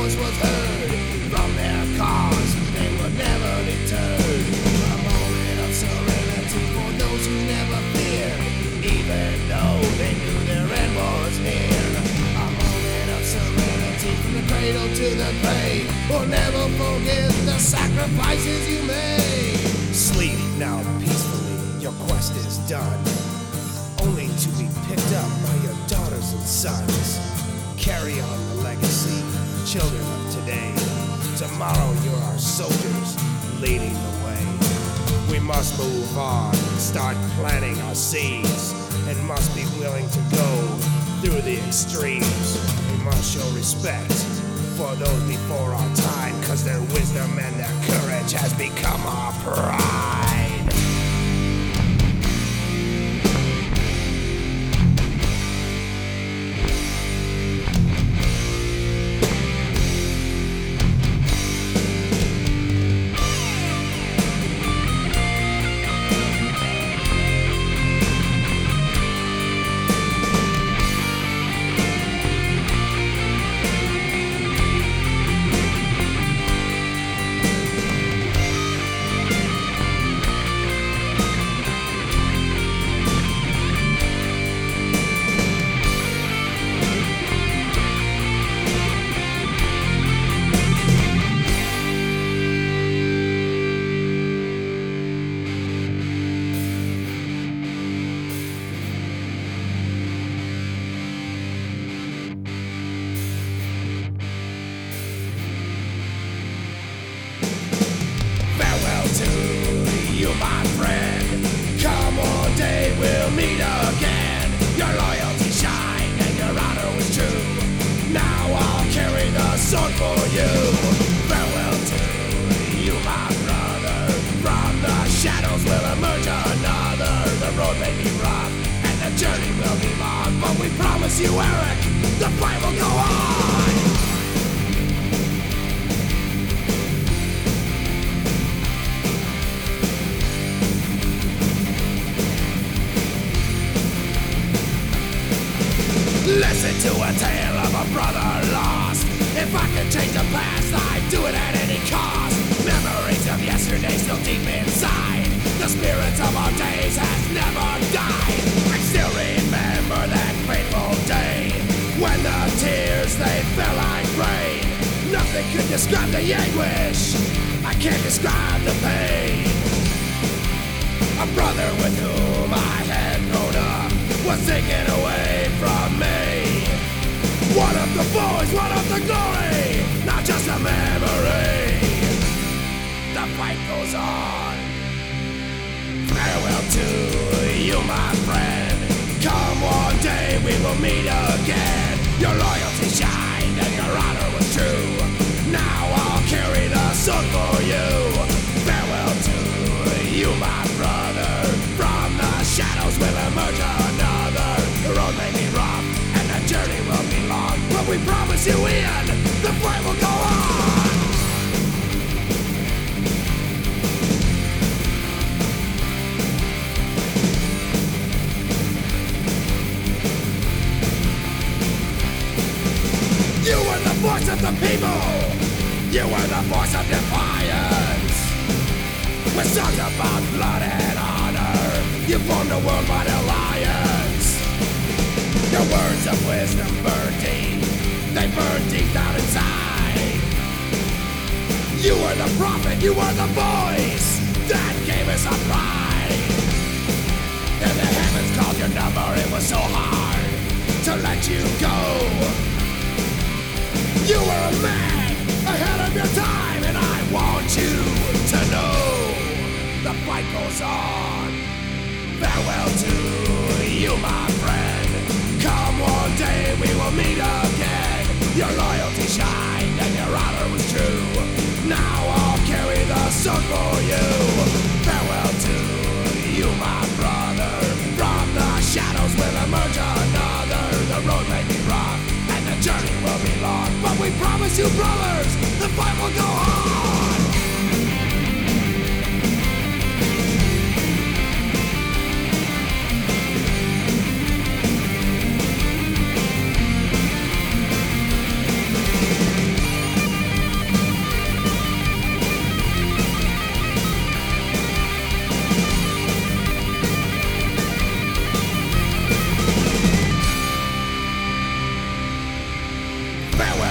voice was heard from their cause. They would never deterred. A moment of serenity for those who never feared, even though they knew their end was near. A moment of serenity from the cradle to the grave. Will never forget the sacrifices you made. Sleep now peacefully. Your quest is done only to be picked up by your daughters and sons. Carry on the legacy children of today. Tomorrow you're our soldiers, leading the way. We must move on, start planting our seeds, and must be willing to go through the extremes. We must show respect for those before our time, cause their wisdom and their courage has become our pride. You, Eric, the fight will go on. Listen to a tale of a brother lost. If I could change the past, describe the anguish. I can't describe the pain. A brother with whom I had grown up was taken away from me. One of the boys, one of the glory, not just a memory. The fight goes on. Farewell to you, my friend. Come one day we will meet again. Your loyalty you, Ian, the fight will go on. You were the voice of the people. You were the voice of defiance. With songs about blood and honor, you formed a worldwide alliance. Your words of wisdom burn deep. They burn deep down inside. You were the prophet. You were the voice that gave us our pride. And the heavens called your number. It was so hard to let you go. You were a man ahead of your time, and I want you to know the fight goes on. Farewell to you, my friend. Sword for you.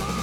On.